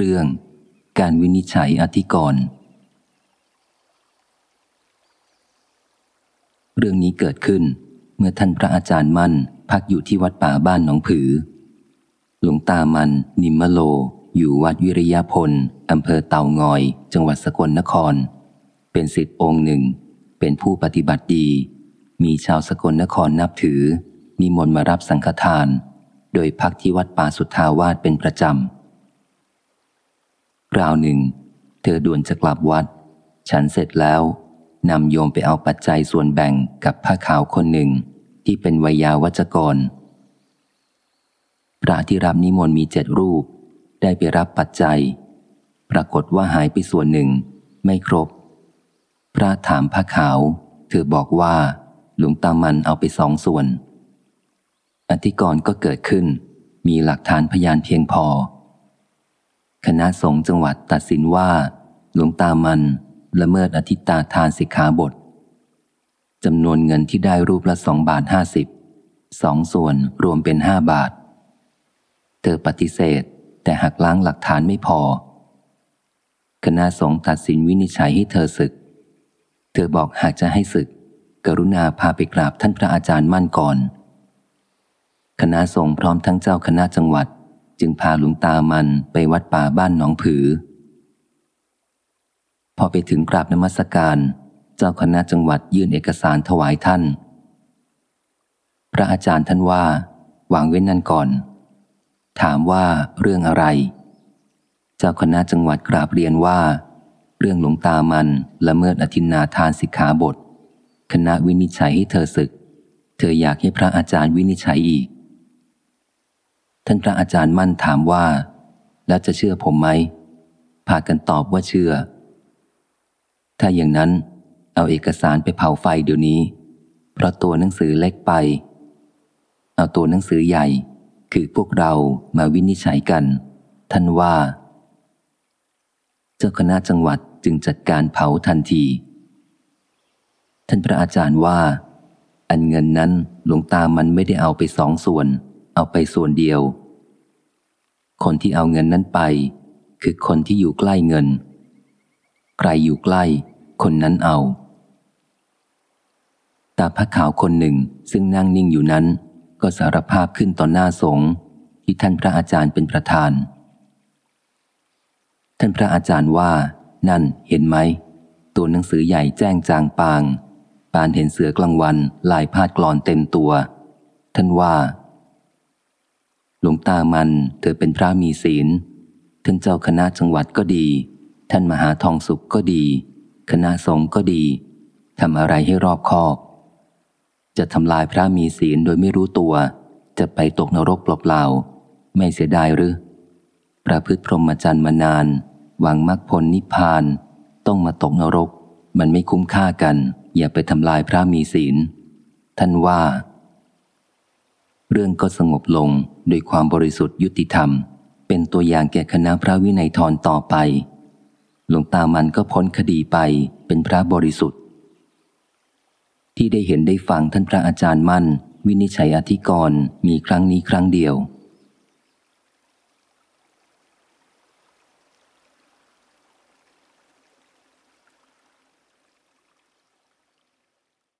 เรื่อง การวินิจฉัยอธิกรณ์เรื่องนี้เกิดขึ้น เมื่อท่านพระอาจารย์มั่น พักอยู่ที่วัดป่าบ้านหนองผือ หลวงตามัน นิมมโล อยู่วัดวิริยพลอำเภอเต่างอย จังหวัดสกลนคร เป็นสิทธิองค์หนึ่ง เป็นผู้ปฏิบัติดี มีชาวสกลนครนับถือ นิมนต์มารับสังฆทาน โดยพักที่วัดป่าสุทธาวาสเป็นประจำ คราวหนึ่ง เธอด่วนจะกลับวัด ฉันเสร็จแล้วนำโยมไปเอาปัจจัยส่วนแบ่งกับผ้าขาวคนหนึ่ง ที่เป็นวิยาวัจกร พระที่รับนิมนต์มีเจ็ดรูป ได้ไปรับปัจจัย ปรากฏว่าหายไปส่วนหนึ่ง ไม่ครบ พระถามผ้าขาว เธอบอกว่า หลวงตามันเอาไปสองส่วน อธิกรณ์ก็เกิดขึ้น มีหลักฐานพยานเพียงพอ คณะสงฆ์จังหวัดตัดสินว่า หลวงตามันละเมิดอธิตาทานสิกขาบทจำนวนเงินที่ได้รูปละสองบาทห้าสิบสองส่วนรวมเป็นห้าบาท เธอปฏิเสธแต่หักล้างหลักฐานไม่พอ คณะสงฆ์ตัดสินวินิจฉัยให้เธอศึก เธอบอกหากจะให้ศึก กรุณาพาไปกราบท่านพระอาจารย์มั่นก่อน คณะสงฆ์พร้อมทั้งเจ้าคณะจังหวัด จึงพาหลวงตามันไปวัดป่าบ้านหนองผือ พอไปถึงกราบนมัสการ เจ้าคณะจังหวัดยื่นเอกสารถวายท่าน พระอาจารย์ท่านว่า วางเว้นนั่นก่อน ถามว่าเรื่องอะไร เจ้าคณะจังหวัดกราบเรียนว่า เรื่องหลวงตามันละเมิดอธินาทานสิกขาบท คณะวินิจฉัยให้เธอศึก เธออยากให้พระอาจารย์วินิจฉัยอีก ท่านพระอาจารย์มั่นถามว่า แล้วจะเชื่อผมไหม พากันตอบว่าเชื่อ ถ้าอย่างนั้น เอาเอกสารไปเผาไฟเดี๋ยวนี้ เพราะตัวหนังสือเล็กไป เอาตัวหนังสือใหญ่ คือพวกเรามาวินิจฉัยกัน ท่านว่า เจ้าคณะจังหวัดจึงจัดการเผาทันที ท่านพระอาจารย์ว่า อันเงินนั้นหลวงตามันไม่ได้เอาไปสองส่วน เอาไปส่วนเดียว คนที่เอาเงินนั้นไป คือคนที่อยู่ใกล้เงิน ใครอยู่ใกล้ คนนั้นเอา ตาพระขาวคนหนึ่งซึ่งนั่งนิ่งอยู่นั้น ก็สารภาพขึ้นต่อหน้าสงฆ์ที่ท่านพระอาจารย์เป็นประธาน ท่านพระอาจารย์ว่า นั่นเห็นไหม ตัวหนังสือใหญ่แจ้งจางปาง ปานเห็นเสือกลางวันลายพาดกรอนเต็มตัว ท่านว่า หลวงตามันเธอเป็นพระมีศีลท่านเจ้าคณะจังหวัดก็ดี ท่านมหาทองสุขก็ดี คณะสงฆ์ก็ดีทำอะไรให้รอบคอบ จะทำลายพระมีศีลโดยไม่รู้ตัว จะไปตกนรกเปล่าๆไม่เสียดายหรือประพฤติพรหมจรรย์มานาน หวังมรรคผลนิพพาน ต้องมาตกนรก มันไม่คุ้มค่ากัน อย่าไปทำลายพระมีศีล ท่านว่า เรื่องก็สงบลงโดยความบริสุทธิ์ยุติธรรม เป็นตัวอย่างแก่คณะพระวินัยทรต่อไป หลวงตามันก็พ้นคดีไปเป็นพระบริสุทธิ์ ที่ได้เห็นได้ฟังท่านพระอาจารย์มั่น วินิจฉัยอธิกรณ์มีครั้งนี้ครั้งเดียว